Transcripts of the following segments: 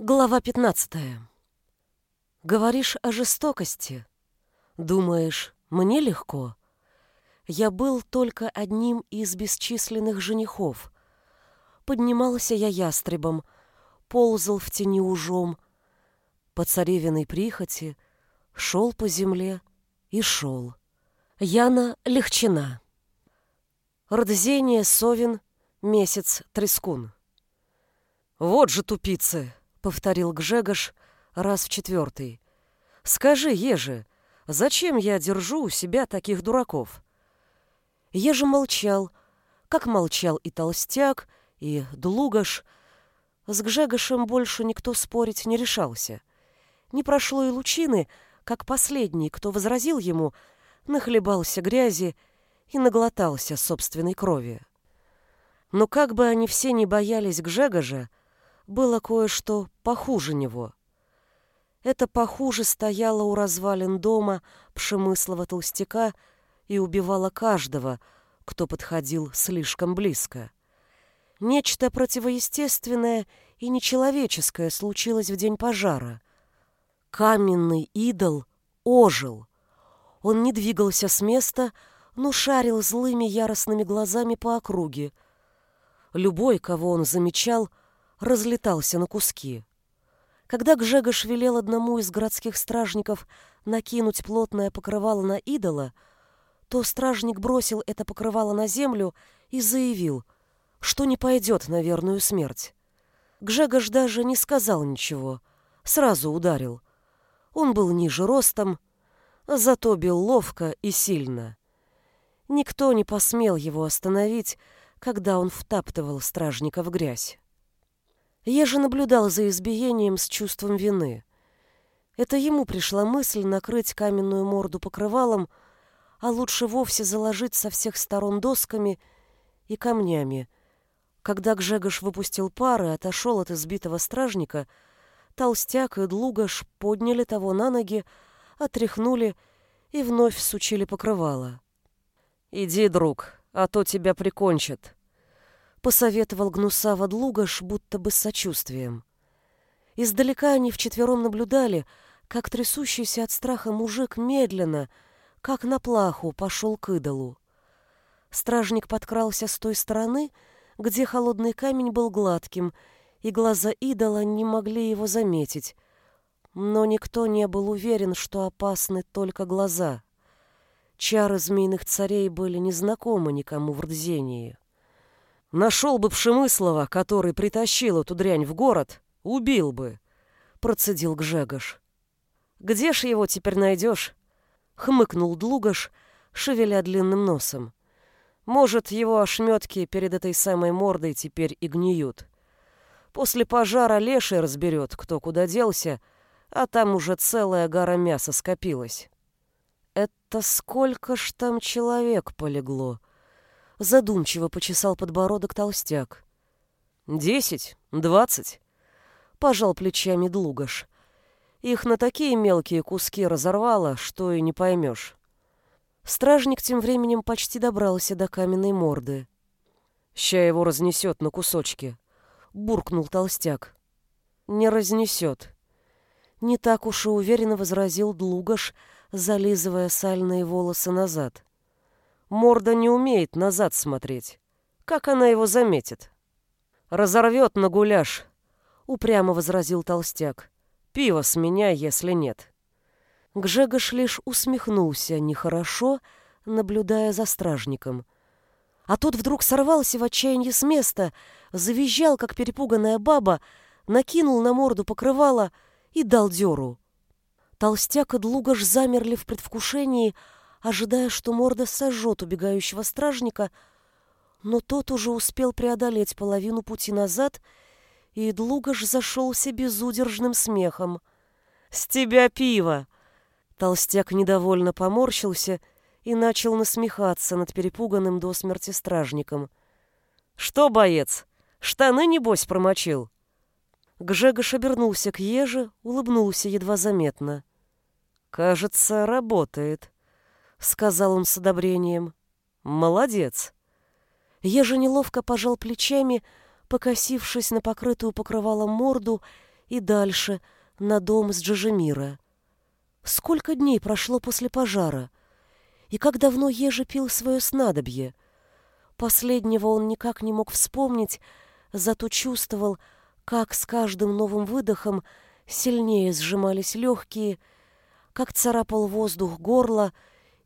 Глава 15. Говоришь о жестокости. Думаешь, мне легко? Я был только одним из бесчисленных женихов. Поднимался я ястребом, ползал в тени ужом, по царевиной прихоти, шел по земле и шел. Яна Легчина. Родзение Совин, месяц Трескун. Вот же тупицы! Повторил Гжегош раз в четвертый. Скажи, Ежи, зачем я держу у себя таких дураков? Ежи молчал, как молчал и толстяк, и Длугаш. С Гжегошем больше никто спорить не решался. Не прошло и лучины, как последний, кто возразил ему, нахлебался грязи и наглотался собственной крови. Но как бы они все не боялись Гжегожа, было кое-что похуже него. Это похуже стояло у развалин дома пшемыслого толстяка и убивало каждого, кто подходил слишком близко. Нечто противоестественное и нечеловеческое случилось в день пожара. Каменный идол ожил. Он не двигался с места, но шарил злыми яростными глазами по округе. Любой, кого он замечал, — разлетался на куски. Когда Гжегош велел одному из городских стражников накинуть плотное покрывало на идола, то стражник бросил это покрывало на землю и заявил, что не пойдет на верную смерть. Гжегош даже не сказал ничего, сразу ударил. Он был ниже ростом, зато бил ловко и сильно. Никто не посмел его остановить, когда он втаптывал стражника в грязь. Я же наблюдал за избиением с чувством вины. Это ему пришла мысль накрыть каменную морду покрывалом, а лучше вовсе заложить со всех сторон досками и камнями. Когда Гжегош выпустил пар и отошел от избитого стражника, толстяк и длугаш подняли того на ноги, отряхнули и вновь сучили покрывало. «Иди, друг, а то тебя прикончат», посоветовал гнусаво Длугаш, будто бы с сочувствием. Издалека они вчетвером наблюдали, как трясущийся от страха мужик медленно, как на плаху, пошел к идолу. Стражник подкрался с той стороны, где холодный камень был гладким, и глаза идола не могли его заметить. Но никто не был уверен, что опасны только глаза. Чары змеиных царей были незнакомы никому в Рдзении. Нашел бы Пшемыслова, который притащил эту дрянь в город, убил бы, процедил Гжегош. Где ж его теперь найдешь? Хмыкнул Длугаш, шевеля длинным носом. Может, его ошметки перед этой самой мордой теперь и гниют. После пожара леший разберет, кто куда делся, а там уже целая гора мяса скопилась. Это сколько ж там человек полегло? Задумчиво почесал подбородок толстяк. «Десять? Двадцать?» Пожал плечами Длугаш. Их на такие мелкие куски разорвало, что и не поймешь. Стражник тем временем почти добрался до каменной морды. «Ща его разнесет на кусочки», — буркнул толстяк. «Не разнесет». Не так уж и уверенно возразил Длугаш, зализывая сальные волосы назад. Морда не умеет назад смотреть. Как она его заметит? Разорвет на гуляш, упрямо возразил толстяк. Пиво с меня, если нет. Гжегош лишь усмехнулся нехорошо, наблюдая за стражником. А тот вдруг сорвался в отчаянии с места, завизжал, как перепуганная баба, накинул на морду покрывало и дал дёру. Толстяк и Длугаш замерли в предвкушении, ожидая, что морда сожжет убегающего стражника, но тот уже успел преодолеть половину пути назад, и Длугаш зашелся безудержным смехом. «С тебя пиво!» Толстяк недовольно поморщился и начал насмехаться над перепуганным до смерти стражником. «Что, боец, штаны, небось, промочил?» Гжегош обернулся к еже, улыбнулся едва заметно. «Кажется, работает» сказал он с одобрением. Молодец. Я же неловко пожал плечами, покосившись на покрытую покрывалом морду и дальше, на дом с Джажемира. Сколько дней прошло после пожара? И как давно Ежи пил свое снадобье? Последнего он никак не мог вспомнить, зато чувствовал, как с каждым новым выдохом сильнее сжимались легкие, как царапал воздух горло,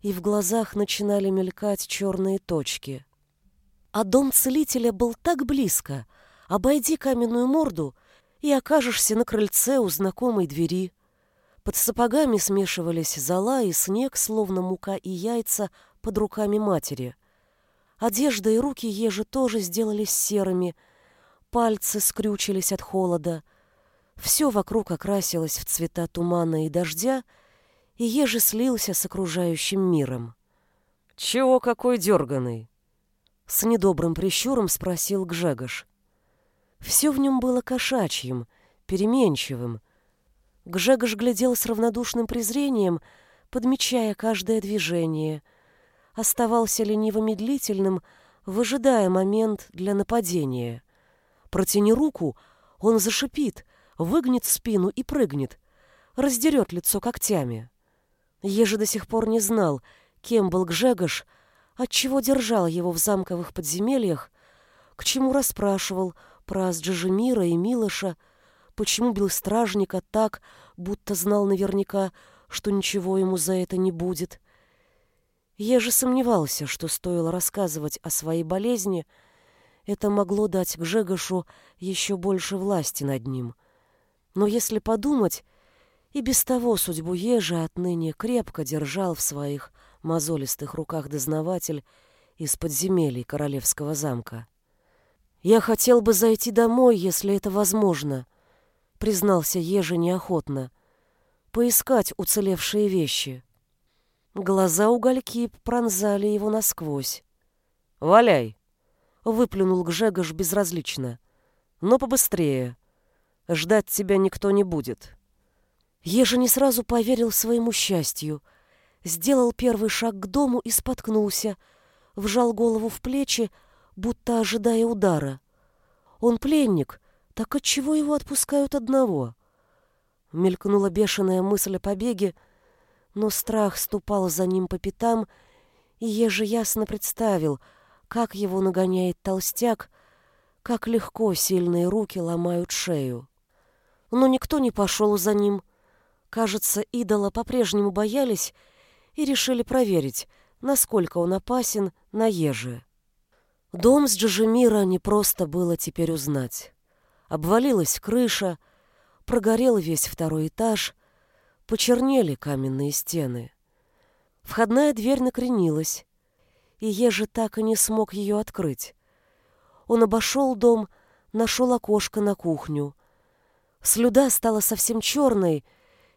и в глазах начинали мелькать черные точки. А дом целителя был так близко. Обойди каменную морду и окажешься на крыльце у знакомой двери. Под сапогами смешивались зола и снег, словно мука и яйца под руками матери. Одежда и руки ежи тоже сделались серыми, пальцы скрючились от холода. Все вокруг окрасилось в цвета тумана и дождя, и ежи слился с окружающим миром. «Чего какой дерганый?» С недобрым прищуром спросил Гжегош. Все в нем было кошачьим, переменчивым. Гжегош глядел с равнодушным презрением, подмечая каждое движение. Оставался лениво-медлительным, выжидая момент для нападения. Протяни руку, он зашипит, выгнет спину и прыгнет, раздерет лицо когтями. Еже до сих пор не знал, кем был Гжегош, отчего держал его в замковых подземельях, к чему расспрашивал про Асджижемира и Милоша, почему бил стражника так, будто знал наверняка, что ничего ему за это не будет. Я же сомневался, что стоило рассказывать о своей болезни, это могло дать Гжегошу еще больше власти над ним. Но если подумать, и без того судьбу Ежа отныне крепко держал в своих мозолистых руках дознаватель из подземелий королевского замка. «Я хотел бы зайти домой, если это возможно», — признался Ежи неохотно. «Поискать уцелевшие вещи». Глаза угольки пронзали его насквозь. «Валяй!» — выплюнул Гжегош безразлично. «Но побыстрее. Ждать тебя никто не будет». Ежи не сразу поверил своему счастью — сделал первый шаг к дому и споткнулся, вжал голову в плечи, будто ожидая удара. Он пленник, так отчего его отпускают одного? Мелькнула бешеная мысль о побеге, но страх ступал за ним по пятам, и еже ясно представил, как его нагоняет толстяк, как легко сильные руки ломают шею. Но никто не пошел за ним. Кажется, идола по-прежнему боялись и решили проверить, насколько он опасен на еже. Дом с Джажемира не просто было теперь узнать. Обвалилась крыша, прогорел весь второй этаж, почернели каменные стены. Входная дверь накренилась, и Ежи так и не смог ее открыть. Он обошел дом, нашел окошко на кухню. Слюда стала совсем черной,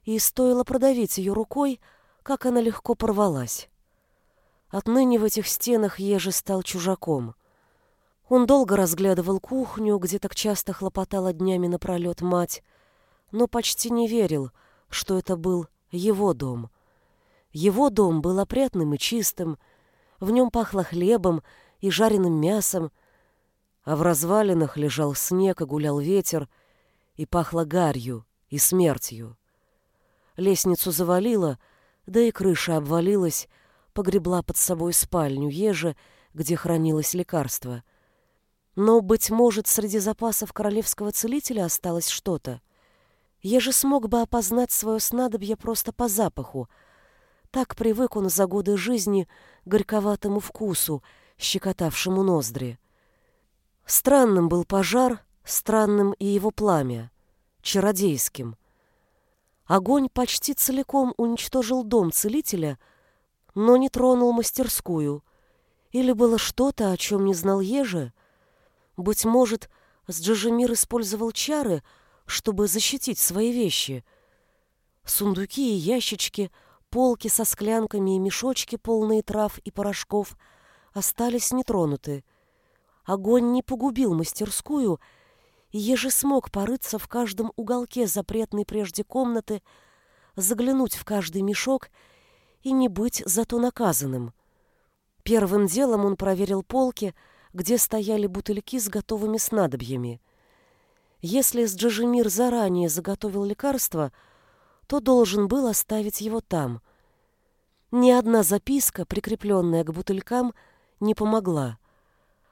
и стоило продавить ее рукой, как она легко порвалась. Отныне в этих стенах Ежи стал чужаком. Он долго разглядывал кухню, где так часто хлопотала днями напролет мать, но почти не верил, что это был его дом. Его дом был опрятным и чистым, в нем пахло хлебом и жареным мясом, а в развалинах лежал снег и гулял ветер, и пахло гарью и смертью. Лестницу завалило — да и крыша обвалилась, погребла под собой спальню ежи, где хранилось лекарство. Но, быть может, среди запасов королевского целителя осталось что-то. Еже смог бы опознать свое снадобье просто по запаху. Так привык он за годы жизни горьковатому вкусу, щекотавшему ноздри. Странным был пожар, странным и его пламя, чародейским. Огонь почти целиком уничтожил дом целителя, но не тронул мастерскую. Или было что-то, о чем не знал Еже? Быть может, Сджижемир использовал чары, чтобы защитить свои вещи. Сундуки и ящички, полки со склянками и мешочки, полные трав и порошков, остались нетронуты. Огонь не погубил мастерскую, еже смог порыться в каждом уголке запретной прежде комнаты, заглянуть в каждый мешок и не быть зато наказанным. Первым делом он проверил полки, где стояли бутыльки с готовыми снадобьями. Если Сджижемир заранее заготовил лекарство, то должен был оставить его там. Ни одна записка, прикрепленная к бутылькам, не помогла.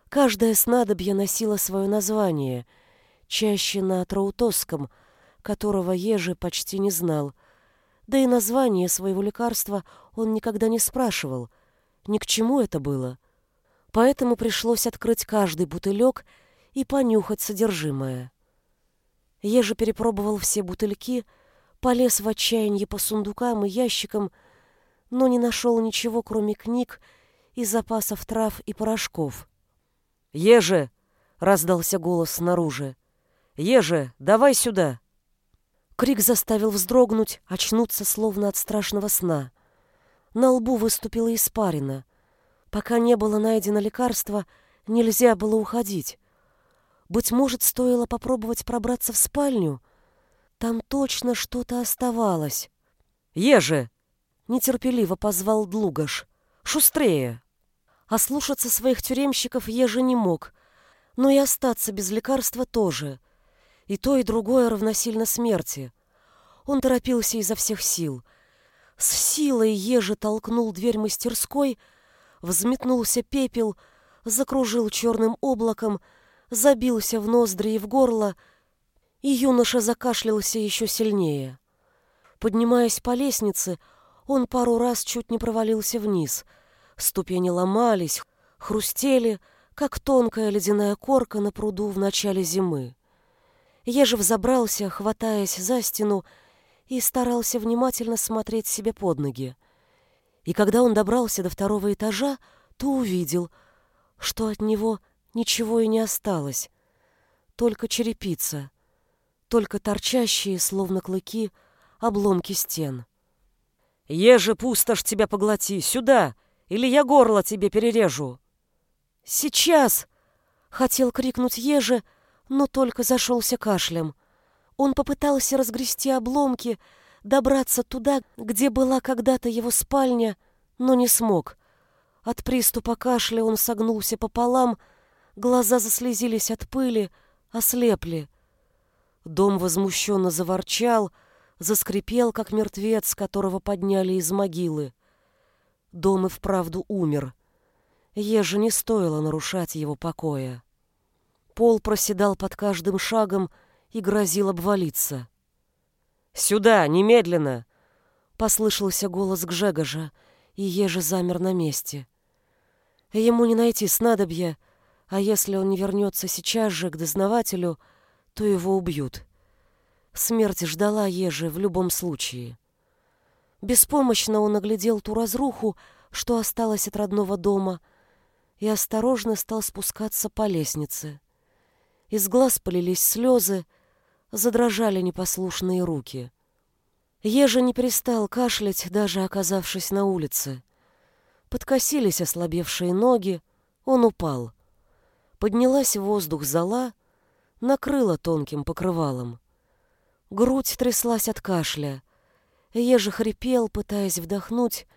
Каждое снадобье носило свое название, чаще на траутосском, которого Ежи почти не знал. Да и название своего лекарства он никогда не спрашивал. Ни к чему это было. Поэтому пришлось открыть каждый бутылек и понюхать содержимое. Ежи перепробовал все бутыльки, полез в отчаянии по сундукам и ящикам, но не нашел ничего, кроме книг и запасов трав и порошков. «Еже!» — раздался голос снаружи. «Еже, давай сюда!» Крик заставил вздрогнуть, очнуться словно от страшного сна. На лбу выступила испарина. Пока не было найдено лекарство, нельзя было уходить. Быть может, стоило попробовать пробраться в спальню? Там точно что-то оставалось. «Еже!» — нетерпеливо позвал Длугаш. «Шустрее!» Ослушаться своих тюремщиков Ежи не мог, но и остаться без лекарства тоже. И то, и другое равносильно смерти. Он торопился изо всех сил. С силой Ежи толкнул дверь мастерской, взметнулся пепел, закружил черным облаком, забился в ноздри и в горло, и юноша закашлялся еще сильнее. Поднимаясь по лестнице, он пару раз чуть не провалился вниз — Ступени ломались, хрустели, как тонкая ледяная корка на пруду в начале зимы. Еже взобрался, хватаясь за стену, и старался внимательно смотреть себе под ноги. И когда он добрался до второго этажа, то увидел, что от него ничего и не осталось. Только черепица, только торчащие, словно клыки, обломки стен. «Еже, пустошь тебя поглоти! Сюда!» или я горло тебе перережу!» «Сейчас!» — хотел крикнуть Еже, но только зашелся кашлем. Он попытался разгрести обломки, добраться туда, где была когда-то его спальня, но не смог. От приступа кашля он согнулся пополам, глаза заслезились от пыли, ослепли. Дом возмущенно заворчал, заскрипел, как мертвец, которого подняли из могилы. Дом и вправду умер. Еже не стоило нарушать его покоя. Пол проседал под каждым шагом и грозил обвалиться. «Сюда, немедленно!» Послышался голос Гжегожа, и Еже замер на месте. Ему не найти снадобья, а если он не вернется сейчас же к дознавателю, то его убьют. Смерть ждала Ежи в любом случае. Беспомощно он оглядел ту разруху, что осталось от родного дома, и осторожно стал спускаться по лестнице. Из глаз полились слезы, задрожали непослушные руки. Ежа не перестал кашлять, даже оказавшись на улице. Подкосились ослабевшие ноги, он упал. Поднялась воздух зола, накрыла тонким покрывалом. Грудь тряслась от кашля — Ежи хрипел, пытаясь вдохнуть,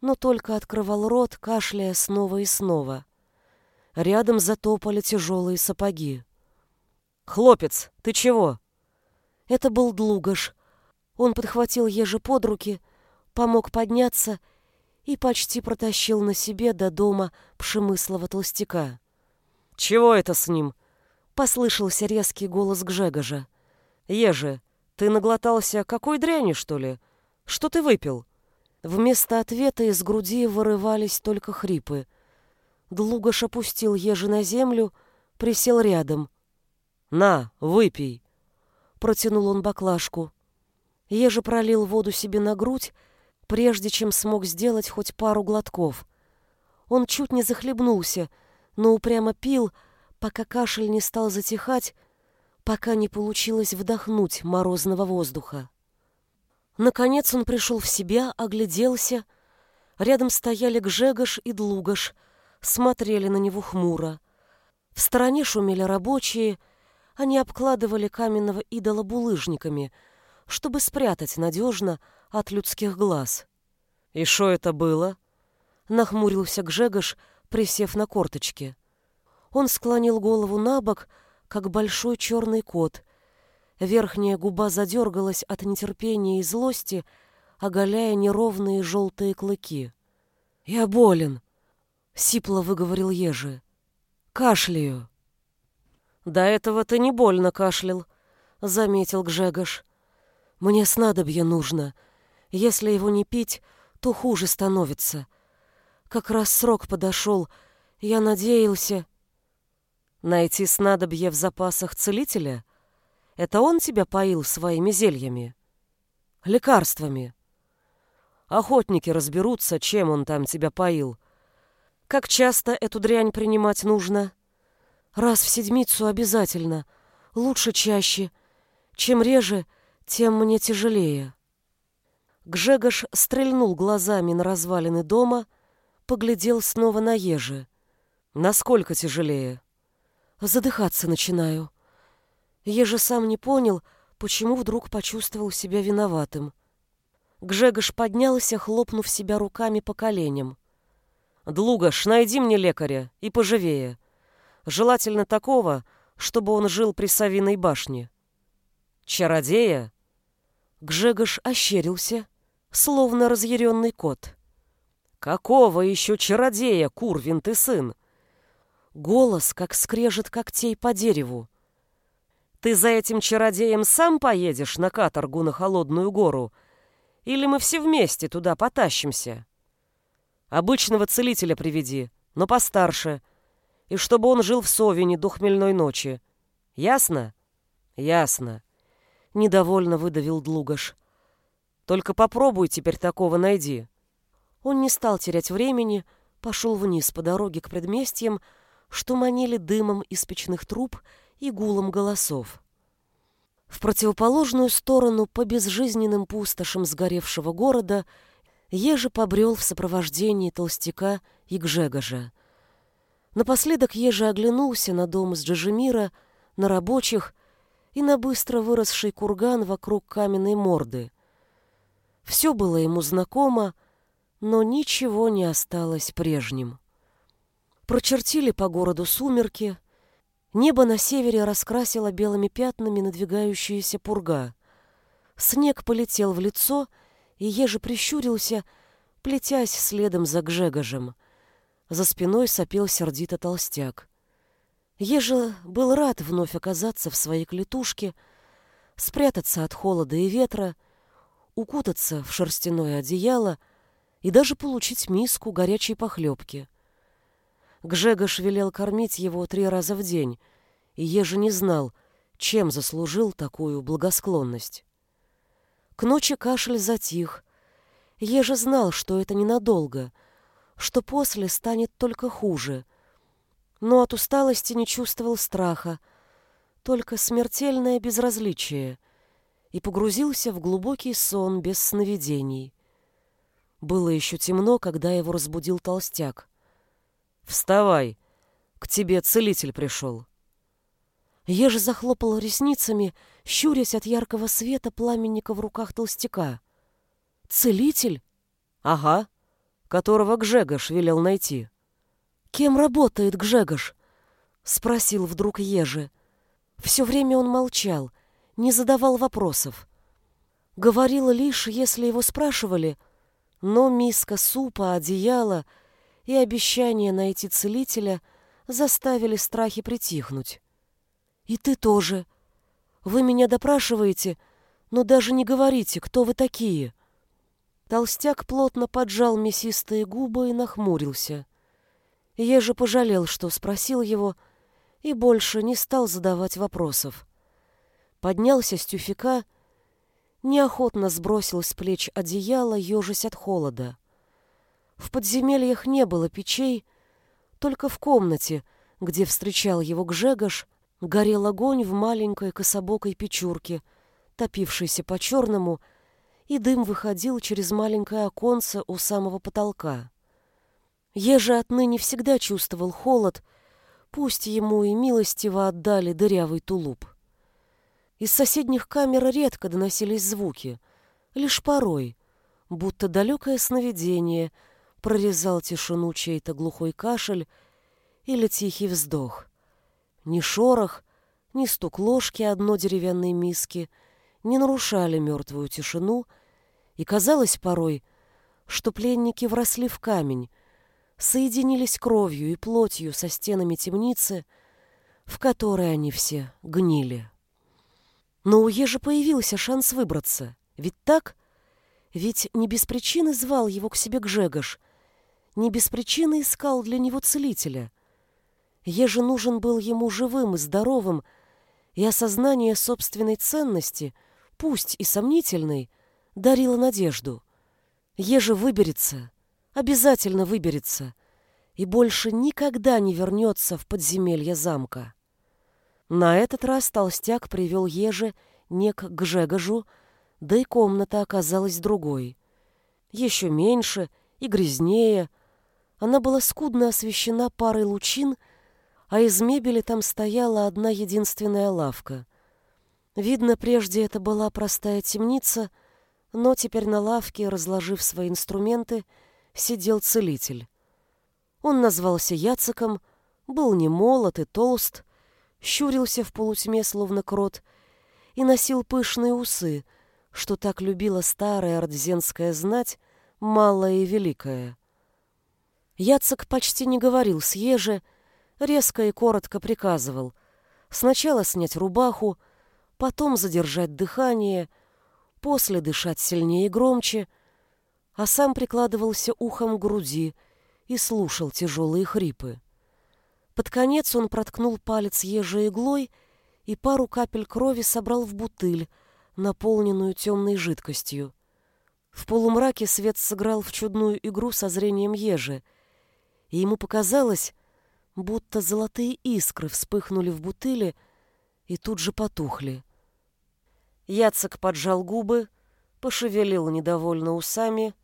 но только открывал рот, кашляя снова и снова. Рядом затопали тяжелые сапоги. «Хлопец, ты чего?» Это был Длугаш. Он подхватил ежи под руки, помог подняться и почти протащил на себе до дома пшемыслого толстяка. «Чего это с ним?» — послышался резкий голос Гжегожа. «Ежи, ты наглотался какой дряни, что ли? Что ты выпил?» Вместо ответа из груди вырывались только хрипы. Длугаш опустил ежи на землю, присел рядом. «На, выпей!» Протянул он баклажку. Ежи пролил воду себе на грудь, прежде чем смог сделать хоть пару глотков. Он чуть не захлебнулся, но упрямо пил, пока кашель не стал затихать, пока не получилось вдохнуть морозного воздуха. Наконец он пришел в себя, огляделся. Рядом стояли Гжегош и Длугаш, смотрели на него хмуро. В стороне шумели рабочие, они обкладывали каменного идола булыжниками, чтобы спрятать надежно от людских глаз. «И что это было?» — нахмурился Гжегош, присев на корточки. Он склонил голову на бок, как большой черный кот. Верхняя губа задергалась от нетерпения и злости, оголяя неровные желтые клыки. «Я болен», — сипло выговорил Ежи. «Кашляю». «До этого ты не больно кашлял», — заметил Гжегош. «Мне снадобье нужно. Если его не пить, то хуже становится. Как раз срок подошел. Я надеялся...» «Найти снадобье в запасах целителя? Это он тебя поил своими зельями?» «Лекарствами». Охотники разберутся, чем он там тебя поил. Как часто эту дрянь принимать нужно?» Раз в седмицу обязательно. Лучше чаще. Чем реже, тем мне тяжелее. Гжегош стрельнул глазами на развалины дома, поглядел снова на ежи. Насколько тяжелее? Задыхаться начинаю. Ежи сам не понял, почему вдруг почувствовал себя виноватым. Гжегош поднялся, хлопнув себя руками по коленям. «Длугаш, найди мне лекаря, и поживее. Желательно такого, чтобы он жил при Савиной башне. Чародея? Гжегош ощерился, словно разъяренный кот. Какого еще чародея, Курвин ты сын? Голос, как скрежет когтей по дереву. Ты за этим чародеем сам поедешь на каторгу на Холодную гору? Или мы все вместе туда потащимся? Обычного целителя приведи, но постарше — и чтобы он жил в Совине до хмельной ночи. Ясно? Ясно. Недовольно выдавил Длугаш. Только попробуй теперь такого найди. Он не стал терять времени, пошел вниз по дороге к предместьям, что манили дымом из печных труб и гулом голосов. В противоположную сторону по безжизненным пустошам сгоревшего города Ежи побрел в сопровождении толстяка и Гжегожа. Напоследок Ежи оглянулся на дом с Джажемира, на рабочих и на быстро выросший курган вокруг каменной морды. Все было ему знакомо, но ничего не осталось прежним. Прочертили по городу сумерки, небо на севере раскрасило белыми пятнами надвигающаяся пурга. Снег полетел в лицо, и Ежи прищурился, плетясь следом за Гжегожем — за спиной сопел сердито толстяк. Ежа был рад вновь оказаться в своей клетушке, спрятаться от холода и ветра, укутаться в шерстяное одеяло и даже получить миску горячей похлебки. Гжегош велел кормить его три раза в день, и Ежа не знал, чем заслужил такую благосклонность. К ночи кашель затих. Ежа знал, что это ненадолго — что после станет только хуже. Но от усталости не чувствовал страха, только смертельное безразличие, и погрузился в глубокий сон без сновидений. Было еще темно, когда его разбудил толстяк. «Вставай! К тебе целитель пришел!» Еж захлопал ресницами, щурясь от яркого света пламенника в руках толстяка. «Целитель?» «Ага которого Гжегош велел найти. «Кем работает Гжегош?» — спросил вдруг Ежи. Все время он молчал, не задавал вопросов. Говорил лишь, если его спрашивали, но миска супа, одеяло и обещание найти целителя заставили страхи притихнуть. «И ты тоже. Вы меня допрашиваете, но даже не говорите, кто вы такие». Толстяк плотно поджал мясистые губы и нахмурился. Я же пожалел, что спросил его, и больше не стал задавать вопросов. Поднялся с тюфика, неохотно сбросил с плеч одеяло, ежась от холода. В подземельях не было печей, только в комнате, где встречал его Гжегош, горел огонь в маленькой кособокой печурке, топившейся по-черному, и дым выходил через маленькое оконце у самого потолка. Еже отныне всегда чувствовал холод, пусть ему и милостиво отдали дырявый тулуп. Из соседних камер редко доносились звуки, лишь порой, будто далекое сновидение прорезал тишину чей-то глухой кашель или тихий вздох. Ни шорох, ни стук ложки одно деревянной миски не нарушали мертвую тишину, и казалось порой, что пленники вросли в камень, соединились кровью и плотью со стенами темницы, в которой они все гнили. Но у Ежи появился шанс выбраться. Ведь так? Ведь не без причины звал его к себе Гжегош, не без причины искал для него целителя. Еже нужен был ему живым и здоровым, и осознание собственной ценности, пусть и сомнительной, дарило надежду. Еже выберется, обязательно выберется, и больше никогда не вернется в подземелье замка. На этот раз толстяк привел Еже не к Гжегожу, да и комната оказалась другой. Еще меньше и грязнее. Она была скудно освещена парой лучин, а из мебели там стояла одна единственная лавка. Видно, прежде это была простая темница, но теперь на лавке, разложив свои инструменты, сидел целитель. Он назвался Яциком, был не молод и толст, щурился в полутьме, словно крот, и носил пышные усы, что так любила старая ордзенская знать, малая и великая. Яцек почти не говорил с Еже, резко и коротко приказывал сначала снять рубаху, потом задержать дыхание, после дышать сильнее и громче, а сам прикладывался ухом к груди и слушал тяжелые хрипы. Под конец он проткнул палец ежей иглой и пару капель крови собрал в бутыль, наполненную темной жидкостью. В полумраке свет сыграл в чудную игру со зрением ежи, и ему показалось, будто золотые искры вспыхнули в бутыле и тут же потухли. Яцек поджал губы, пошевелил недовольно усами,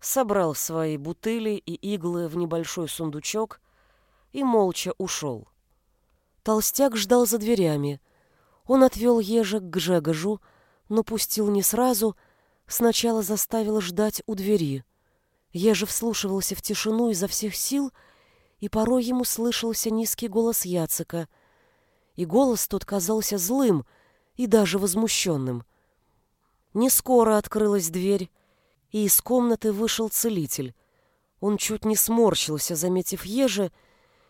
собрал свои бутыли и иглы в небольшой сундучок и молча ушел. Толстяк ждал за дверями. Он отвел ежик к Жегожу, но пустил не сразу, сначала заставил ждать у двери. Еже вслушивался в тишину изо всех сил, и порой ему слышался низкий голос Яцека, и голос тот казался злым и даже возмущенным. Не скоро открылась дверь, и из комнаты вышел целитель. Он чуть не сморщился, заметив Еже,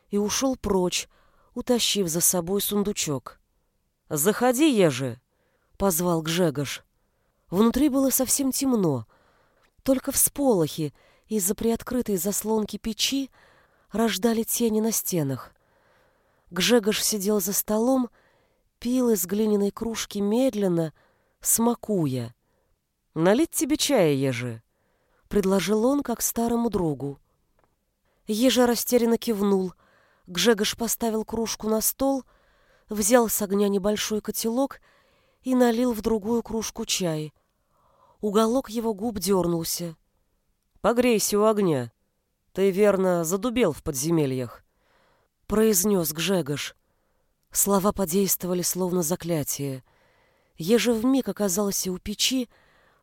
и ушел прочь, утащив за собой сундучок. «Заходи, Еже!» — позвал Гжегош. Внутри было совсем темно. Только всполохи из-за приоткрытой заслонки печи рождали тени на стенах. Гжегош сидел за столом, пил из глиняной кружки медленно, смакуя. «Налить тебе чая, Ежи?» — предложил он, как старому другу. Ежа растерянно кивнул — Гжегош поставил кружку на стол, взял с огня небольшой котелок и налил в другую кружку чай. Уголок его губ дернулся. «Погрейся у огня. Ты, верно, задубел в подземельях», — произнес Гжегош. Слова подействовали словно заклятие. Еже вмиг оказался у печи,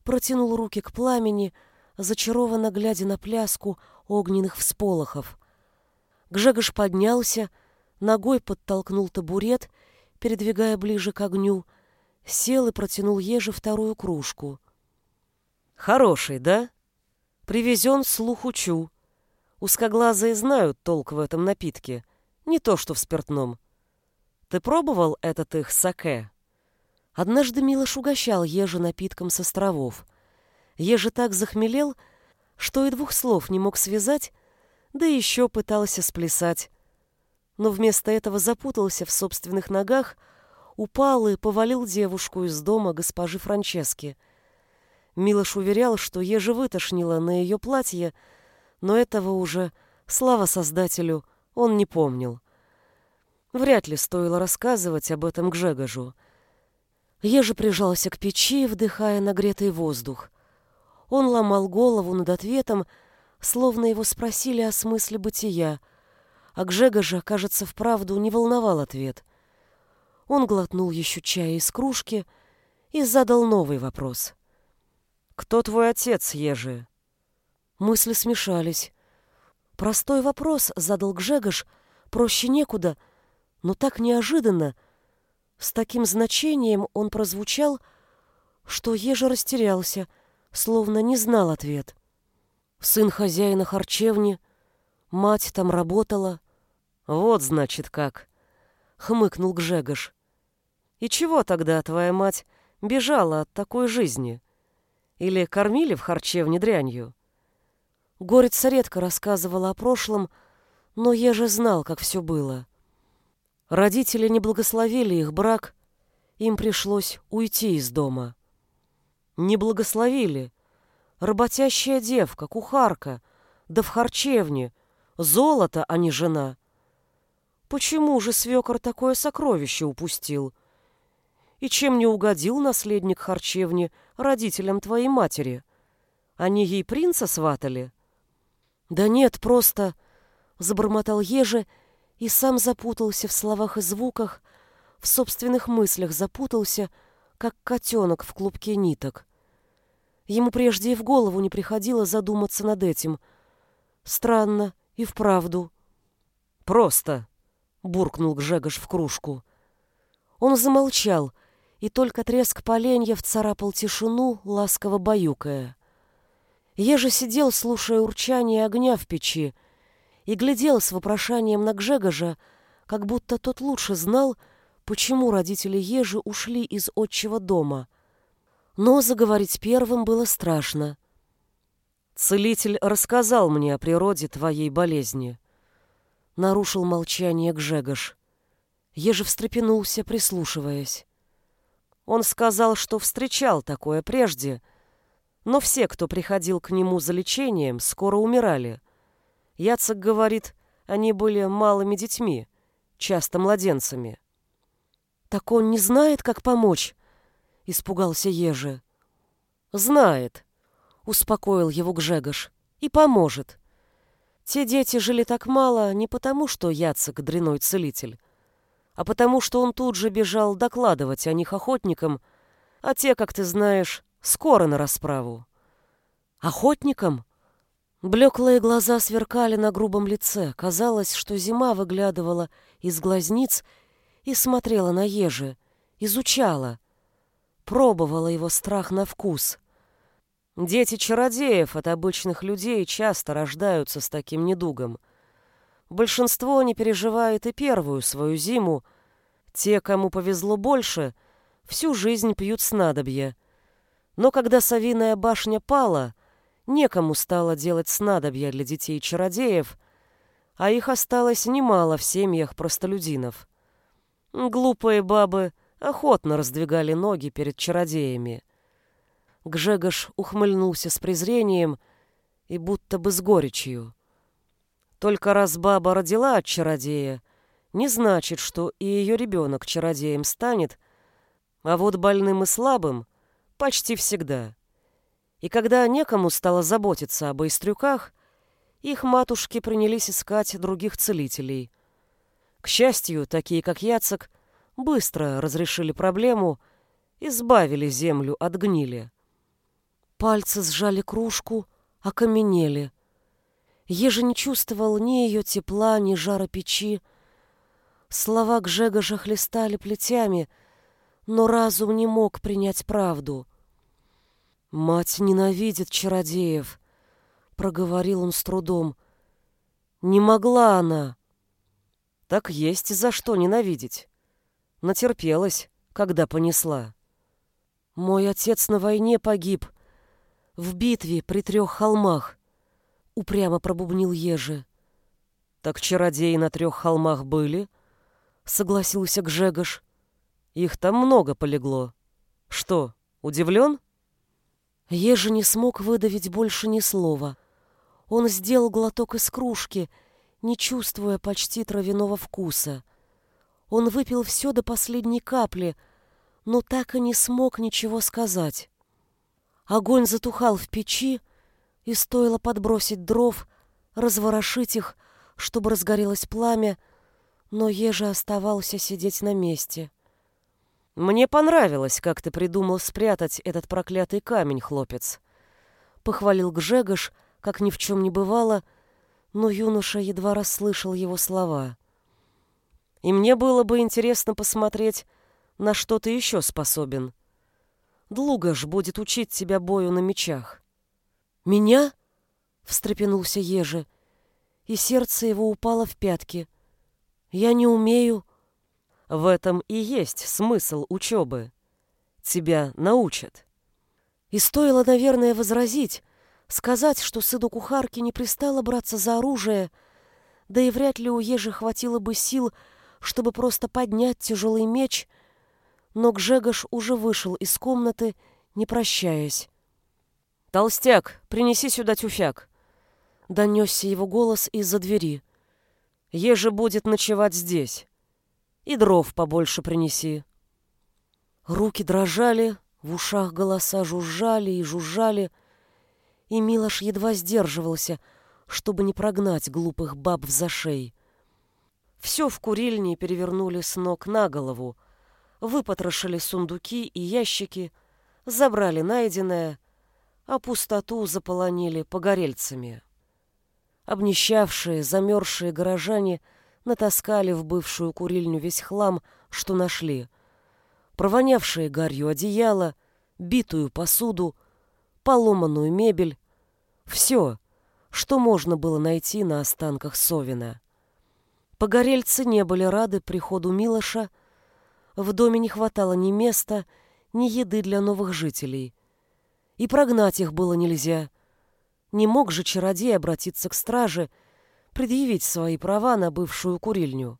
протянул руки к пламени, зачарованно глядя на пляску огненных всполохов — Гжегош поднялся, ногой подтолкнул табурет, передвигая ближе к огню, сел и протянул еже вторую кружку. «Хороший, да? Привезен слух учу. Узкоглазые знают толк в этом напитке, не то что в спиртном. Ты пробовал этот их саке?» Однажды Милош угощал Ежи напитком с островов. Ежи так захмелел, что и двух слов не мог связать, да еще пытался сплясать. Но вместо этого запутался в собственных ногах, упал и повалил девушку из дома госпожи Франчески. Милош уверял, что еже вытошнило на ее платье, но этого уже, слава создателю, он не помнил. Вряд ли стоило рассказывать об этом Гжегожу. Еже прижался к печи, вдыхая нагретый воздух. Он ломал голову над ответом, словно его спросили о смысле бытия, а Гжегожа, кажется, вправду не волновал ответ. Он глотнул еще чая из кружки и задал новый вопрос. «Кто твой отец, Ежи?» Мысли смешались. Простой вопрос задал Гжегош, проще некуда, но так неожиданно, С таким значением он прозвучал, что Ежа растерялся, словно не знал ответ. Сын хозяина харчевни, мать там работала. Вот, значит, как, — хмыкнул Гжегош. И чего тогда твоя мать бежала от такой жизни? Или кормили в харчевне дрянью? Горица редко рассказывала о прошлом, но я же знал, как все было. Родители не благословили их брак, им пришлось уйти из дома. Не благословили. Работящая девка, кухарка, да в харчевне, золото, а не жена. Почему же свекор такое сокровище упустил? И чем не угодил наследник харчевни родителям твоей матери? Они ей принца сватали? Да нет, просто забормотал Еже и сам запутался в словах и звуках, в собственных мыслях запутался, как котенок в клубке ниток. Ему прежде и в голову не приходило задуматься над этим. Странно и вправду. «Просто!» — буркнул Гжегош в кружку. Он замолчал, и только треск поленьев царапал тишину, ласково баюкая. Еже сидел, слушая урчание огня в печи, и глядел с вопрошанием на Гжегожа, как будто тот лучше знал, почему родители Ежи ушли из отчего дома. Но заговорить первым было страшно. «Целитель рассказал мне о природе твоей болезни», — нарушил молчание Гжегош. Еже встрепенулся, прислушиваясь. Он сказал, что встречал такое прежде, но все, кто приходил к нему за лечением, скоро умирали. Яцек говорит, они были малыми детьми, часто младенцами. «Так он не знает, как помочь?» — испугался Ежи. «Знает», — успокоил его Гжегош, — «и поможет. Те дети жили так мало не потому, что Яцек — дряной целитель, а потому, что он тут же бежал докладывать о них охотникам, а те, как ты знаешь, скоро на расправу». «Охотникам?» Блеклые глаза сверкали на грубом лице. Казалось, что зима выглядывала из глазниц и смотрела на ежи, изучала, пробовала его страх на вкус. Дети чародеев от обычных людей часто рождаются с таким недугом. Большинство не переживает и первую свою зиму. Те, кому повезло больше, всю жизнь пьют снадобья. Но когда Савиная башня пала, некому стало делать снадобья для детей-чародеев, а их осталось немало в семьях простолюдинов. Глупые бабы охотно раздвигали ноги перед чародеями. Гжегош ухмыльнулся с презрением и будто бы с горечью. Только раз баба родила от чародея, не значит, что и ее ребенок чародеем станет, а вот больным и слабым почти всегда. И когда некому стало заботиться об истрюках, их матушки принялись искать других целителей. К счастью, такие как Яцек быстро разрешили проблему, избавили землю от гнили. Пальцы сжали кружку, окаменели. Еже не чувствовал ни ее тепла, ни жара печи. Слова Гжегожа хлестали плетями, но разум не мог принять правду — «Мать ненавидит чародеев», — проговорил он с трудом. «Не могла она». «Так есть за что ненавидеть. Натерпелась, когда понесла». «Мой отец на войне погиб. В битве при трех холмах», — упрямо пробубнил Ежи. «Так чародеи на трех холмах были?» — согласился Гжегош. «Их там много полегло. Что, удивлен?» Ежи не смог выдавить больше ни слова. Он сделал глоток из кружки, не чувствуя почти травяного вкуса. Он выпил все до последней капли, но так и не смог ничего сказать. Огонь затухал в печи, и стоило подбросить дров, разворошить их, чтобы разгорелось пламя, но Ежа оставался сидеть на месте. «Мне понравилось, как ты придумал спрятать этот проклятый камень, хлопец», — похвалил Гжегош, как ни в чем не бывало, но юноша едва расслышал его слова. «И мне было бы интересно посмотреть, на что ты еще способен. Длугаш будет учить тебя бою на мечах. Меня? встрепенулся Ежи, и сердце его упало в пятки. Я не умею. В этом и есть смысл учебы. Тебя научат. И стоило, наверное, возразить, сказать, что сыну кухарки не пристало браться за оружие, да и вряд ли у Ежи хватило бы сил, чтобы просто поднять тяжелый меч, но Гжегош уже вышел из комнаты, не прощаясь. «Толстяк, принеси сюда тюфяк!» Донесся его голос из-за двери. «Еже будет ночевать здесь. И дров побольше принеси». Руки дрожали, в ушах голоса жужжали и жужжали, и Милош едва сдерживался, чтобы не прогнать глупых баб в зашей. Все в курильне перевернули с ног на голову, выпотрошили сундуки и ящики, забрали найденное, а пустоту заполонили погорельцами. Обнищавшие, замерзшие горожане натаскали в бывшую курильню весь хлам, что нашли. Провонявшие гарью одеяло, битую посуду, поломанную мебель. Все, что можно было найти на останках Совина. Погорельцы не были рады приходу Милоша. В доме не хватало ни места, ни еды для новых жителей. И прогнать их было нельзя. Не мог же чародей обратиться к страже, предъявить свои права на бывшую курильню.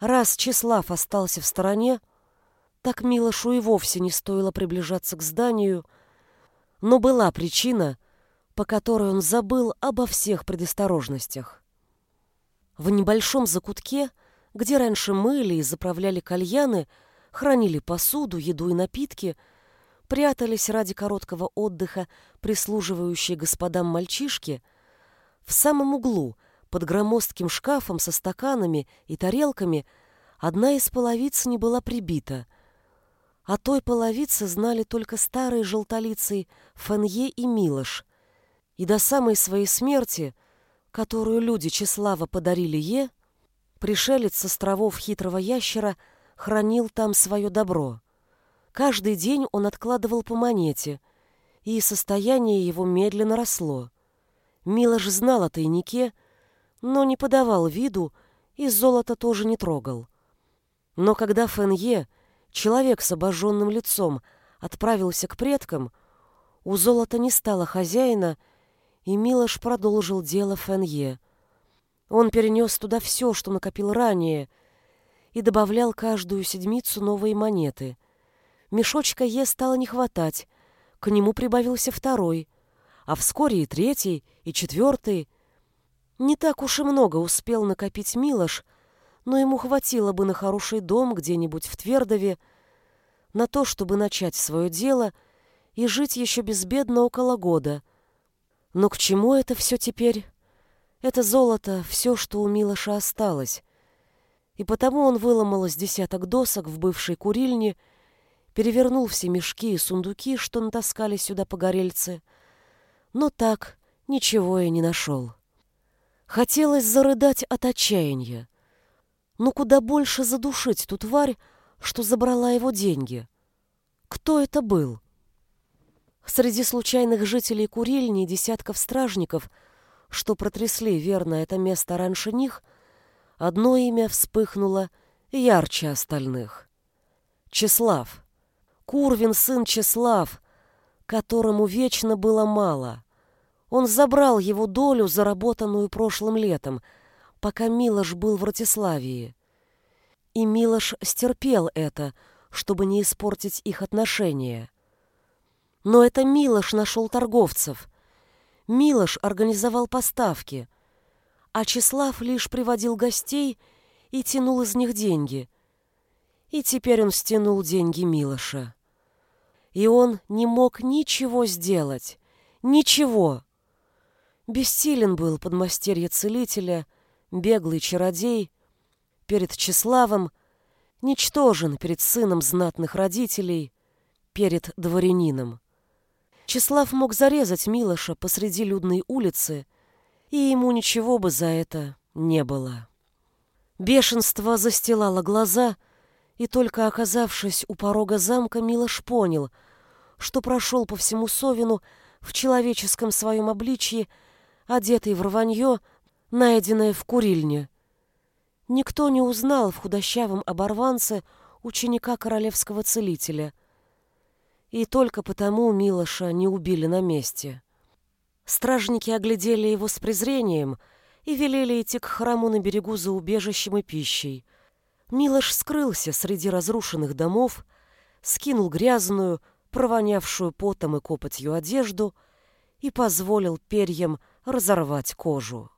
Раз Числав остался в стороне, так Милошу и вовсе не стоило приближаться к зданию, но была причина, по которой он забыл обо всех предосторожностях. В небольшом закутке, где раньше мыли и заправляли кальяны, хранили посуду, еду и напитки, прятались ради короткого отдыха прислуживающие господам мальчишки, в самом углу, под громоздким шкафом со стаканами и тарелками, одна из половиц не была прибита. О той половице знали только старые желтолицые Фенье и Милош, и до самой своей смерти – которую люди Числава подарили Е, пришелец с островов хитрого ящера хранил там свое добро. Каждый день он откладывал по монете, и состояние его медленно росло. Милош знал о тайнике, но не подавал виду и золото тоже не трогал. Но когда Фенье, человек с обожженным лицом, отправился к предкам, у золота не стало хозяина, и Милош продолжил дело Фенье. Он перенес туда все, что накопил ранее, и добавлял каждую седмицу новые монеты. Мешочка Е стало не хватать, к нему прибавился второй, а вскоре и третий, и четвертый. Не так уж и много успел накопить Милош, но ему хватило бы на хороший дом где-нибудь в Твердове, на то, чтобы начать свое дело и жить еще безбедно около года — но к чему это все теперь? Это золото — все, что у Милоша осталось. И потому он выломал из десяток досок в бывшей курильне, перевернул все мешки и сундуки, что натаскали сюда погорельцы, но так ничего и не нашел. Хотелось зарыдать от отчаяния, но куда больше задушить ту тварь, что забрала его деньги. Кто это был? — Среди случайных жителей курильни десятков стражников, что протрясли верно это место раньше них, одно имя вспыхнуло ярче остальных. Числав. Курвин сын Числав, которому вечно было мало. Он забрал его долю, заработанную прошлым летом, пока Милош был в Ратиславии. И Милош стерпел это, чтобы не испортить их отношения. Но это Милош нашел торговцев. Милош организовал поставки. А Числав лишь приводил гостей и тянул из них деньги. И теперь он стянул деньги Милоша. И он не мог ничего сделать. Ничего. Бессилен был подмастерье целителя, беглый чародей, перед Числавом, ничтожен перед сыном знатных родителей, перед дворянином. Числав мог зарезать Милоша посреди людной улицы, и ему ничего бы за это не было. Бешенство застилало глаза, И только оказавшись у порога замка, Милош понял, что прошел по всему Совину в человеческом своем обличье, одетый в рванье, найденное в курильне. Никто не узнал в худощавом оборванце ученика королевского целителя. И только потому Милоша не убили на месте. Стражники оглядели его с презрением и велели идти к храму на берегу за убежищем и пищей. Милош скрылся среди разрушенных домов, скинул грязную, провонявшую потом и копотью одежду и позволил перьям разорвать кожу.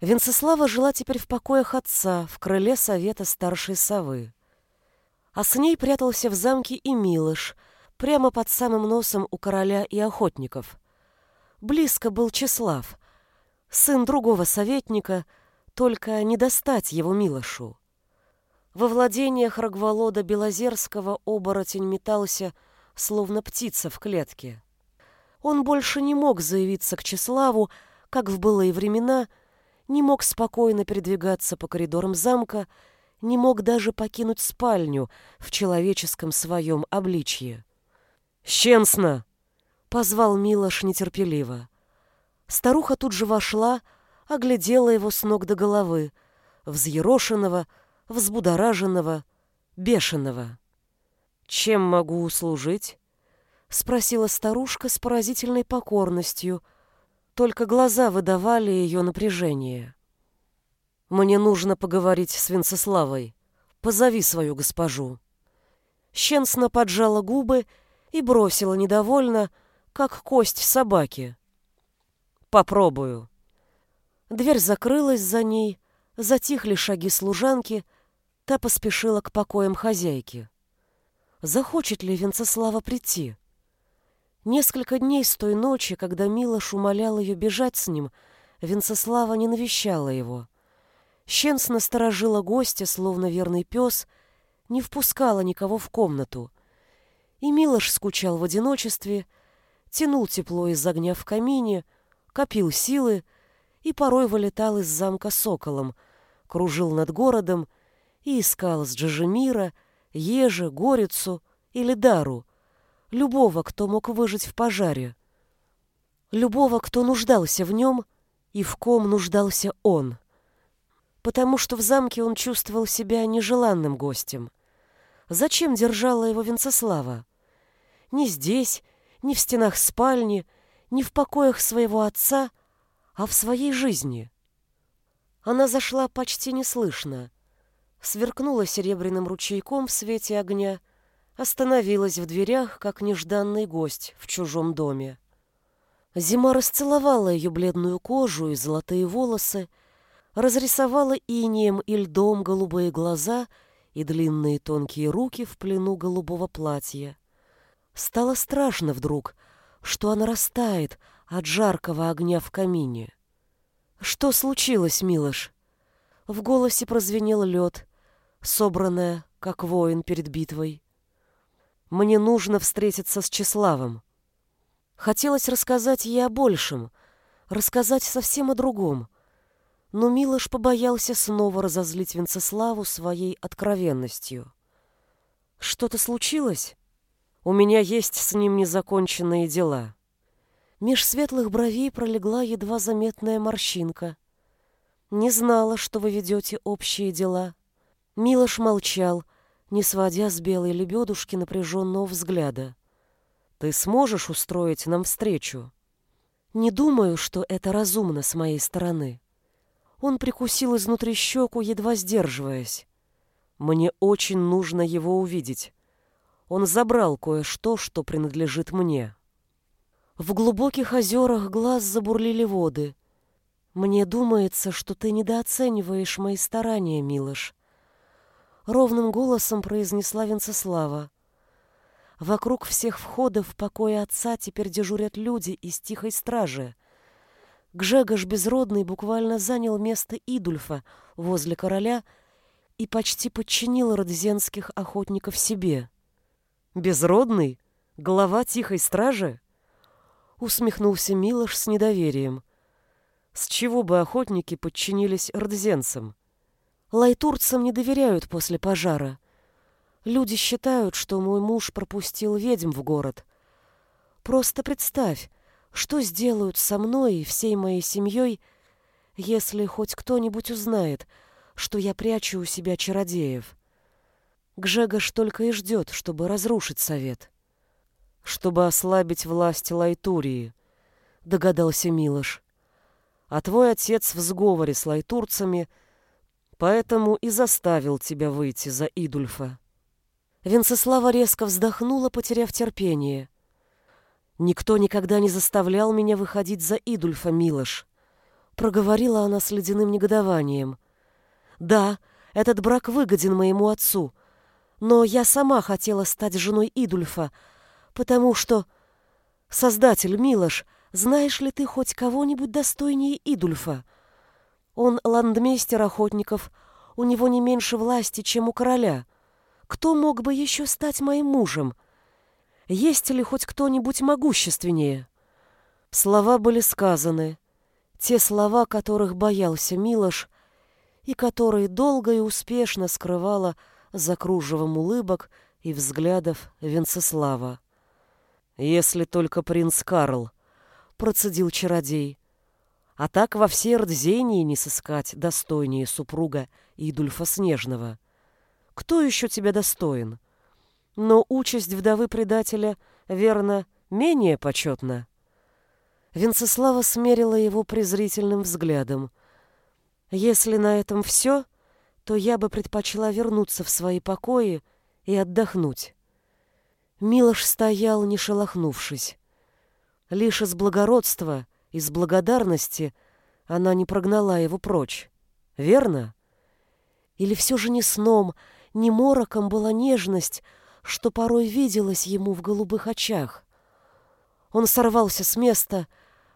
Венцеслава жила теперь в покоях отца, в крыле совета старшей совы. А с ней прятался в замке и Милош, прямо под самым носом у короля и охотников. Близко был Числав, сын другого советника, только не достать его Милошу. Во владениях Рогволода Белозерского оборотень метался, словно птица в клетке. Он больше не мог заявиться к Числаву, как в былые времена — не мог спокойно передвигаться по коридорам замка, не мог даже покинуть спальню в человеческом своем обличье. «Щенсна!» — позвал Милош нетерпеливо. Старуха тут же вошла, оглядела его с ног до головы, взъерошенного, взбудораженного, бешеного. «Чем могу услужить?» — спросила старушка с поразительной покорностью — только глаза выдавали ее напряжение. «Мне нужно поговорить с Венцеславой. Позови свою госпожу». Щенсна поджала губы и бросила недовольно, как кость собаки. «Попробую». Дверь закрылась за ней, затихли шаги служанки, та поспешила к покоям хозяйки. Захочет ли Венцеслава прийти? Несколько дней с той ночи, когда Милош умолял ее бежать с ним, Венцеслава не навещала его. Щенс насторожила гостя, словно верный пес, не впускала никого в комнату. И Милош скучал в одиночестве, тянул тепло из огня в камине, копил силы и порой вылетал из замка соколом, кружил над городом и искал с Джажемира, Ежи, Горицу или Дару — любого, кто мог выжить в пожаре, любого, кто нуждался в нем и в ком нуждался он, потому что в замке он чувствовал себя нежеланным гостем. Зачем держала его Венцеслава? Ни здесь, ни в стенах спальни, ни в покоях своего отца, а в своей жизни. Она зашла почти неслышно, сверкнула серебряным ручейком в свете огня остановилась в дверях, как нежданный гость в чужом доме. Зима расцеловала ее бледную кожу и золотые волосы, разрисовала инеем и льдом голубые глаза и длинные тонкие руки в плену голубого платья. Стало страшно вдруг, что она растает от жаркого огня в камине. «Что случилось, Милош?» В голосе прозвенел лед, собранная, как воин перед битвой. Мне нужно встретиться с Числавом. Хотелось рассказать ей о большем, рассказать совсем о другом. Но Милош побоялся снова разозлить Венцеславу своей откровенностью. Что-то случилось? У меня есть с ним незаконченные дела. Меж светлых бровей пролегла едва заметная морщинка. Не знала, что вы ведете общие дела. Милош молчал, не сводя с белой лебедушки напряженного взгляда. «Ты сможешь устроить нам встречу?» «Не думаю, что это разумно с моей стороны». Он прикусил изнутри щеку, едва сдерживаясь. «Мне очень нужно его увидеть. Он забрал кое-что, что принадлежит мне». В глубоких озерах глаз забурлили воды. «Мне думается, что ты недооцениваешь мои старания, Милош», ровным голосом произнесла Венцеслава. Вокруг всех входов в покое отца теперь дежурят люди из тихой стражи. Гжегош Безродный буквально занял место Идульфа возле короля и почти подчинил родзенских охотников себе. «Безродный? Глава тихой стражи?» Усмехнулся Милош с недоверием. С чего бы охотники подчинились родзенцам? Лайтурцам не доверяют после пожара. Люди считают, что мой муж пропустил ведьм в город. Просто представь, что сделают со мной и всей моей семьей, если хоть кто-нибудь узнает, что я прячу у себя чародеев. Гжегош только и ждет, чтобы разрушить совет. Чтобы ослабить власть Лайтурии, догадался Милош. А твой отец в сговоре с лайтурцами, поэтому и заставил тебя выйти за Идульфа. Венцеслава резко вздохнула, потеряв терпение. «Никто никогда не заставлял меня выходить за Идульфа, Милош», — проговорила она с ледяным негодованием. «Да, этот брак выгоден моему отцу, но я сама хотела стать женой Идульфа, потому что... Создатель, Милош, знаешь ли ты хоть кого-нибудь достойнее Идульфа? Он ландмейстер охотников, у него не меньше власти, чем у короля. Кто мог бы еще стать моим мужем? Есть ли хоть кто-нибудь могущественнее?» Слова были сказаны. Те слова, которых боялся Милош, и которые долго и успешно скрывала за кружевом улыбок и взглядов Венцеслава. «Если только принц Карл», — процедил чародей. «А так во всей Рдзении не сыскать достойнее супруга Идульфа Снежного. Кто еще тебя достоин? Но участь вдовы предателя, верно, менее почетна». Венцеслава смерила его презрительным взглядом. «Если на этом все, то я бы предпочла вернуться в свои покои и отдохнуть». Милош стоял, не шелохнувшись. Лишь из благородства, из благодарности она не прогнала его прочь. Верно? Или все же не сном, не мороком была нежность, что порой виделась ему в голубых очах. Он сорвался с места,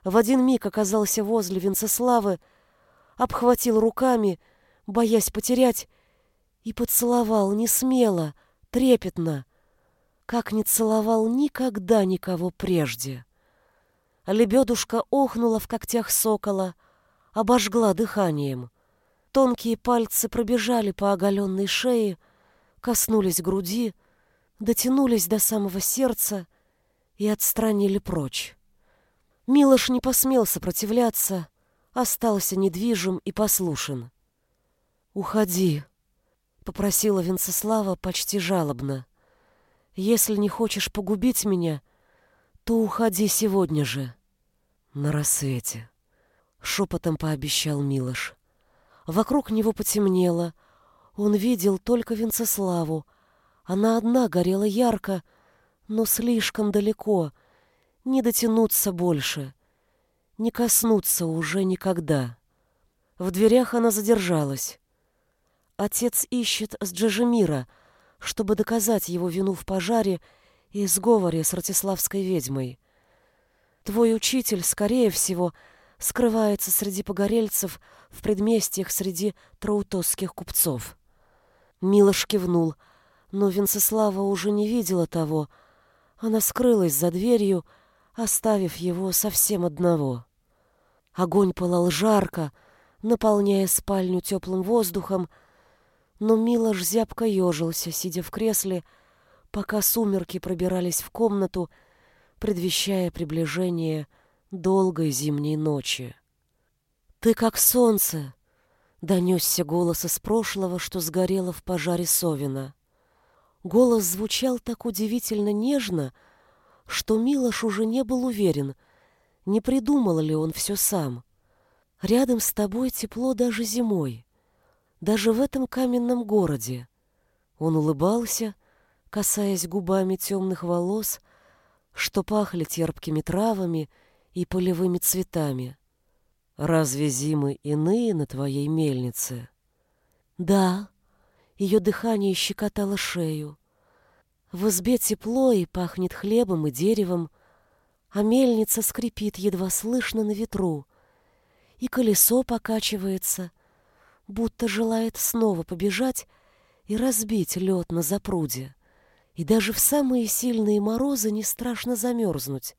в один миг оказался возле Венцеславы, обхватил руками, боясь потерять, и поцеловал не смело, трепетно, как не целовал никогда никого прежде. Лебедушка охнула в когтях сокола, обожгла дыханием. Тонкие пальцы пробежали по оголенной шее, коснулись груди, дотянулись до самого сердца и отстранили прочь. Милош не посмел сопротивляться, остался недвижим и послушен. «Уходи», — попросила Венцеслава почти жалобно. Если не хочешь погубить меня, то уходи сегодня же. На рассвете. Шепотом пообещал Милош. Вокруг него потемнело. Он видел только Венцеславу. Она одна горела ярко, но слишком далеко. Не дотянуться больше. Не коснуться уже никогда. В дверях она задержалась. Отец ищет с Джежемира — чтобы доказать его вину в пожаре и сговоре с Ратиславской ведьмой. Твой учитель, скорее всего, скрывается среди погорельцев в предместьях среди траутосских купцов. Милош кивнул, но Венцеслава уже не видела того. Она скрылась за дверью, оставив его совсем одного. Огонь пылал жарко, наполняя спальню теплым воздухом, но Милош зябко ежился, сидя в кресле, пока сумерки пробирались в комнату, предвещая приближение долгой зимней ночи. «Ты как солнце!» — донесся голос из прошлого, что сгорело в пожаре Совина. Голос звучал так удивительно нежно, что Милош уже не был уверен, не придумал ли он все сам. «Рядом с тобой тепло даже зимой даже в этом каменном городе. Он улыбался, касаясь губами темных волос, что пахли терпкими травами и полевыми цветами. «Разве зимы иные на твоей мельнице?» «Да», ее дыхание щекотало шею. В избе тепло и пахнет хлебом и деревом, а мельница скрипит едва слышно на ветру, и колесо покачивается — будто желает снова побежать и разбить лед на запруде. И даже в самые сильные морозы не страшно замерзнуть,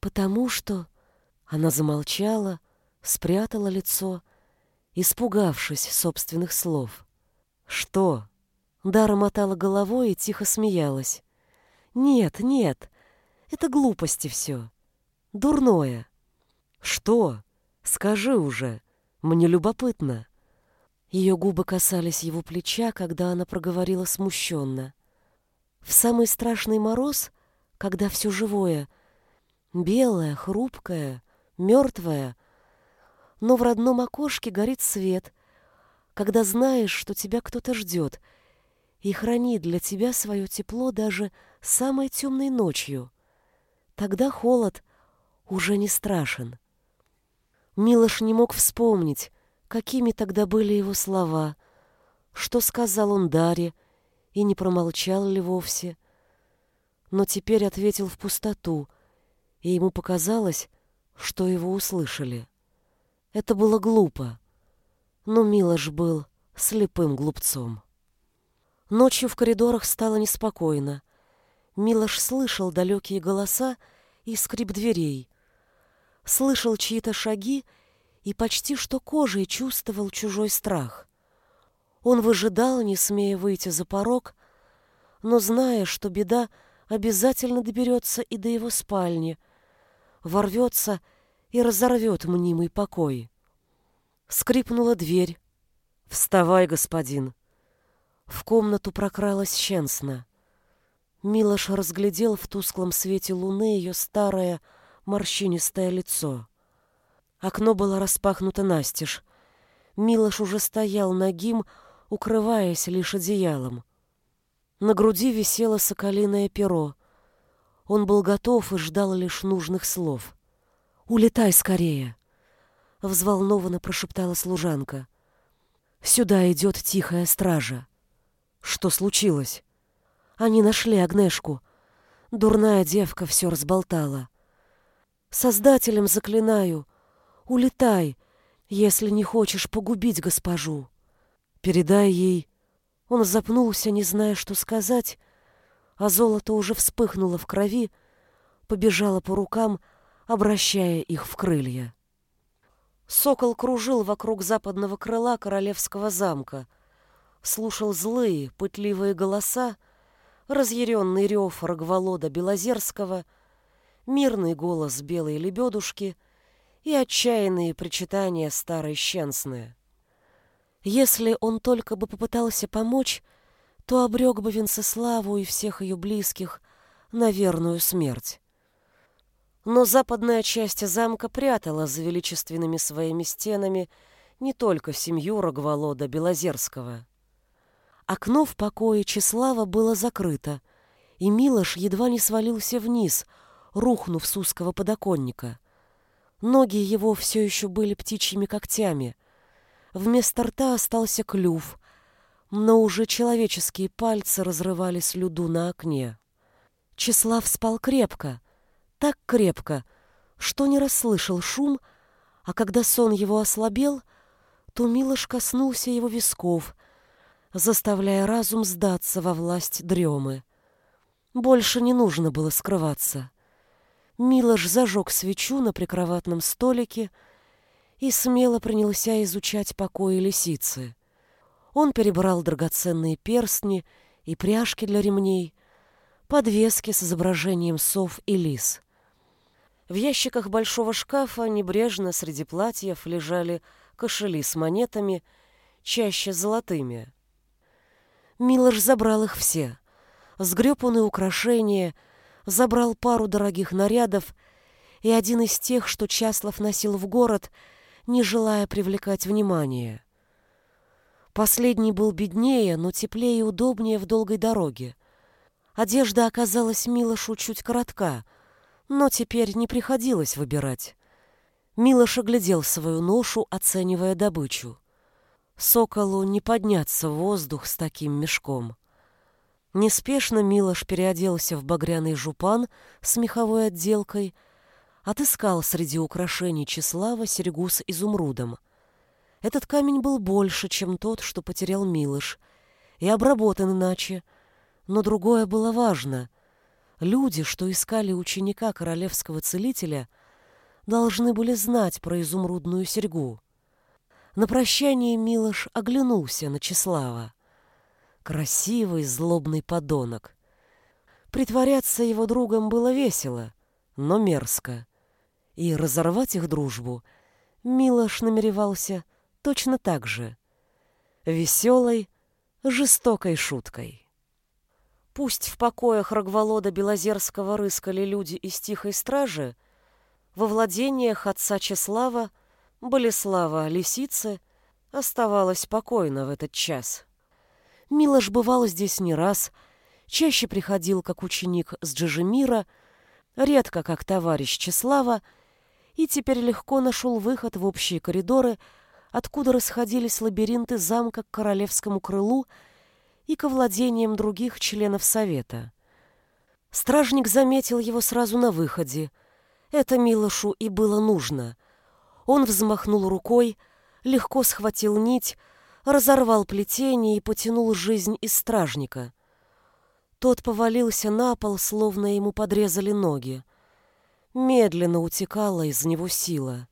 потому что... Она замолчала, спрятала лицо, испугавшись собственных слов. «Что?» Дара мотала головой и тихо смеялась. «Нет, нет, это глупости все. Дурное». «Что? Скажи уже. Мне любопытно». Ее губы касались его плеча, когда она проговорила смущенно. «В самый страшный мороз, когда все живое, белое, хрупкое, мертвое, но в родном окошке горит свет, когда знаешь, что тебя кто-то ждет — и храни для тебя свое тепло даже самой темной ночью. Тогда холод уже не страшен. Милош не мог вспомнить, какими тогда были его слова, что сказал он Даре и не промолчал ли вовсе. Но теперь ответил в пустоту, и ему показалось, что его услышали. Это было глупо, но Милош был слепым глупцом. Ночью в коридорах стало неспокойно. Милош слышал далекие голоса и скрип дверей. Слышал чьи-то шаги и почти что кожей чувствовал чужой страх. Он выжидал, не смея выйти за порог, но зная, что беда обязательно доберется и до его спальни, ворвется и разорвет мнимый покой. Скрипнула дверь. «Вставай, господин!» В комнату прокралась Щенсна. Милош разглядел в тусклом свете луны ее старое морщинистое лицо. Окно было распахнуто настежь. Милош уже стоял нагим, укрываясь лишь одеялом. На груди висело соколиное перо. Он был готов и ждал лишь нужных слов. «Улетай скорее!» — взволнованно прошептала служанка. «Сюда идет тихая стража». Что случилось? Они нашли Агнешку. Дурная девка все разболтала. Создателем заклинаю, улетай, если не хочешь погубить госпожу. Передай ей. Он запнулся, не зная, что сказать, а золото уже вспыхнуло в крови, побежало по рукам, обращая их в крылья. Сокол кружил вокруг западного крыла королевского замка, слушал злые, пытливые голоса, разъяренный рев Рогволода Белозерского, мирный голос белой лебедушки и отчаянные причитания старой Щенсны. Если он только бы попытался помочь, то обрек бы Венцеславу и всех ее близких на верную смерть. Но западная часть замка прятала за величественными своими стенами не только семью Рогволода Белозерского. Окно в покое Числава было закрыто, и Милош едва не свалился вниз, рухнув с узкого подоконника. Ноги его все еще были птичьими когтями. Вместо рта остался клюв, но уже человеческие пальцы разрывали слюду на окне. Числав спал крепко, так крепко, что не расслышал шум, а когда сон его ослабел, то Милош коснулся его висков — заставляя разум сдаться во власть дремы. Больше не нужно было скрываться. Милош зажег свечу на прикроватном столике и смело принялся изучать покои лисицы. Он перебрал драгоценные перстни и пряжки для ремней, подвески с изображением сов и лис. В ящиках большого шкафа небрежно среди платьев лежали кошели с монетами, чаще золотыми. Милош забрал их все. Сгреб он и украшения, забрал пару дорогих нарядов и один из тех, что Часлов носил в город, не желая привлекать внимание. Последний был беднее, но теплее и удобнее в долгой дороге. Одежда оказалась Милошу чуть коротка, но теперь не приходилось выбирать. Милош оглядел свою ношу, оценивая добычу. Соколу не подняться в воздух с таким мешком. Неспешно Милош переоделся в багряный жупан с меховой отделкой, отыскал среди украшений Числава серьгу с изумрудом. Этот камень был больше, чем тот, что потерял Милош, и обработан иначе, но другое было важно. Люди, что искали ученика королевского целителя, должны были знать про изумрудную серьгу. На прощание Милош оглянулся на Числава. Красивый, злобный подонок. Притворяться его другом было весело, но мерзко. И разорвать их дружбу Милош намеревался точно так же. Веселой, жестокой шуткой. Пусть в покоях Рогволода Белозерского рыскали люди из тихой стражи, во владениях отца Чеслава, Болеслава Лисицы оставалось спокойно в этот час. Милош бывал здесь не раз, чаще приходил как ученик с Джижемира, редко как товарищ Чеслава, и теперь легко нашел выход в общие коридоры, откуда расходились лабиринты замка к королевскому крылу и ко владениям других членов совета. Стражник заметил его сразу на выходе. Это Милошу и было нужно. Он взмахнул рукой, легко схватил нить, разорвал плетение и потянул жизнь из стражника. Тот повалился на пол, словно ему подрезали ноги. Медленно утекала из него сила.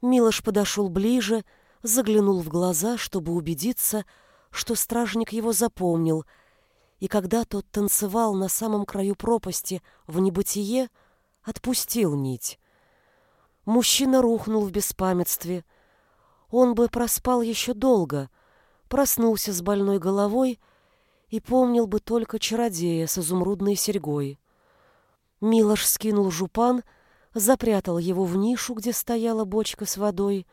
Милош подошел ближе, заглянул в глаза, чтобы убедиться, что стражник его запомнил, и когда тот танцевал на самом краю пропасти в небытие, отпустил нить. Мужчина рухнул в беспамятстве. Он бы проспал еще долго, проснулся с больной головой и помнил бы только чародея с изумрудной серьгой. Милош скинул жупан, запрятал его в нишу, где стояла бочка с водой,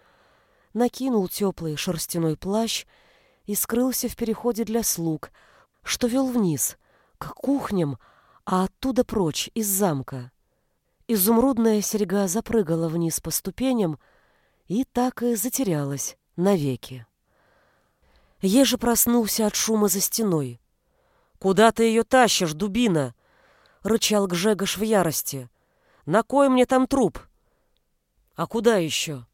накинул теплый шерстяной плащ и скрылся в переходе для слуг, что вел вниз, к кухням, а оттуда прочь, из замка. Изумрудная серьга запрыгала вниз по ступеням и так и затерялась навеки. Еже проснулся от шума за стеной. «Куда ты ее тащишь, дубина?» — рычал Гжегош в ярости. «На кой мне там труп?» «А куда еще?»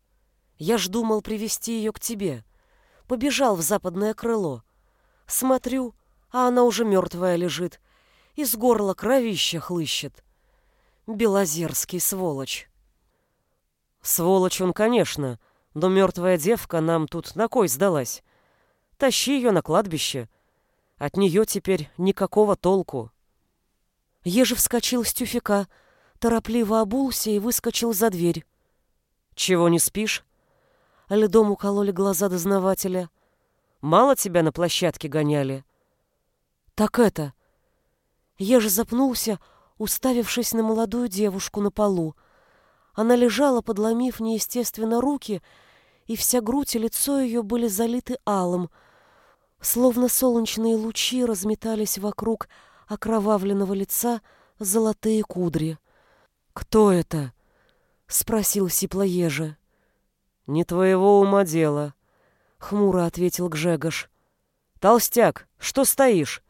«Я ж думал привести ее к тебе побежал в западное крыло. Смотрю, а она уже мертвая лежит, из горла кровища хлыщет. Белозерский сволочь. Сволочь он, конечно, но мертвая девка нам тут на кой сдалась? Тащи ее на кладбище. От нее теперь никакого толку. Еже вскочил с тюфика, торопливо обулся и выскочил за дверь. «Чего не спишь?» Ледом укололи глаза дознавателя. «Мало тебя на площадке гоняли?» «Так это...» Я же запнулся, уставившись на молодую девушку на полу. Она лежала, подломив неестественно руки, и вся грудь и лицо ее были залиты алым, словно солнечные лучи разметались вокруг окровавленного лица золотые кудри. «Кто это?» — спросил сипло Ежи. «Не твоего ума дело», — хмуро ответил Гжегош. «Толстяк, что стоишь?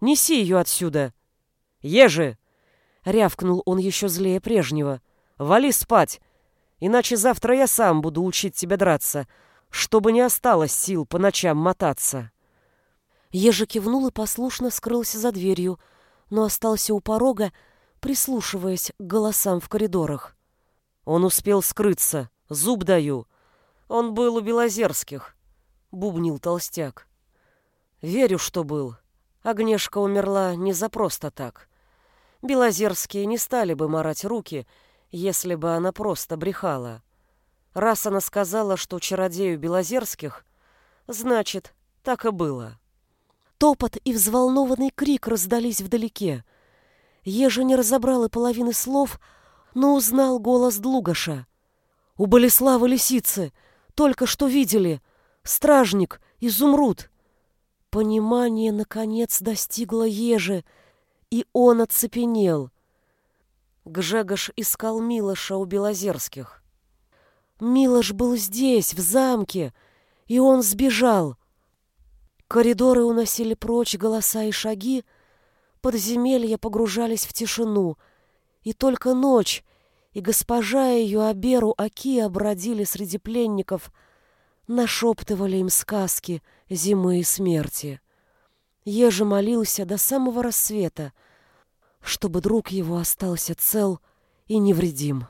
Неси ее отсюда!» «Ежи!» — рявкнул он еще злее прежнего. «Вали спать, иначе завтра я сам буду учить тебя драться, чтобы не осталось сил по ночам мотаться». Ежи кивнул и послушно скрылся за дверью, но остался у порога, прислушиваясь к голосам в коридорах. Он успел скрыться, зуб даю. Он был у Белозерских, бубнил толстяк. Верю, что был. Агнешка умерла не за просто так. Белозерские не стали бы марать руки, если бы она просто брехала. Раз она сказала, что чародею Белозерских, значит, так и было. Топот и взволнованный крик раздались вдалеке. Ежа не разобрал и половины слов, но узнал голос Длугаша. «У Болеслава лисицы! Только что видели. Стражник, изумруд. Понимание, наконец, достигло Ежи, и он оцепенел. Гжегош искал Милоша у Белозерских. Милош был здесь, в замке, и он сбежал. Коридоры уносили прочь голоса и шаги, подземелья погружались в тишину, и только ночь и госпожа ее Аберу Акия бродили среди пленников, нашептывали им сказки зимы и смерти. Еже молился до самого рассвета, чтобы друг его остался цел и невредим.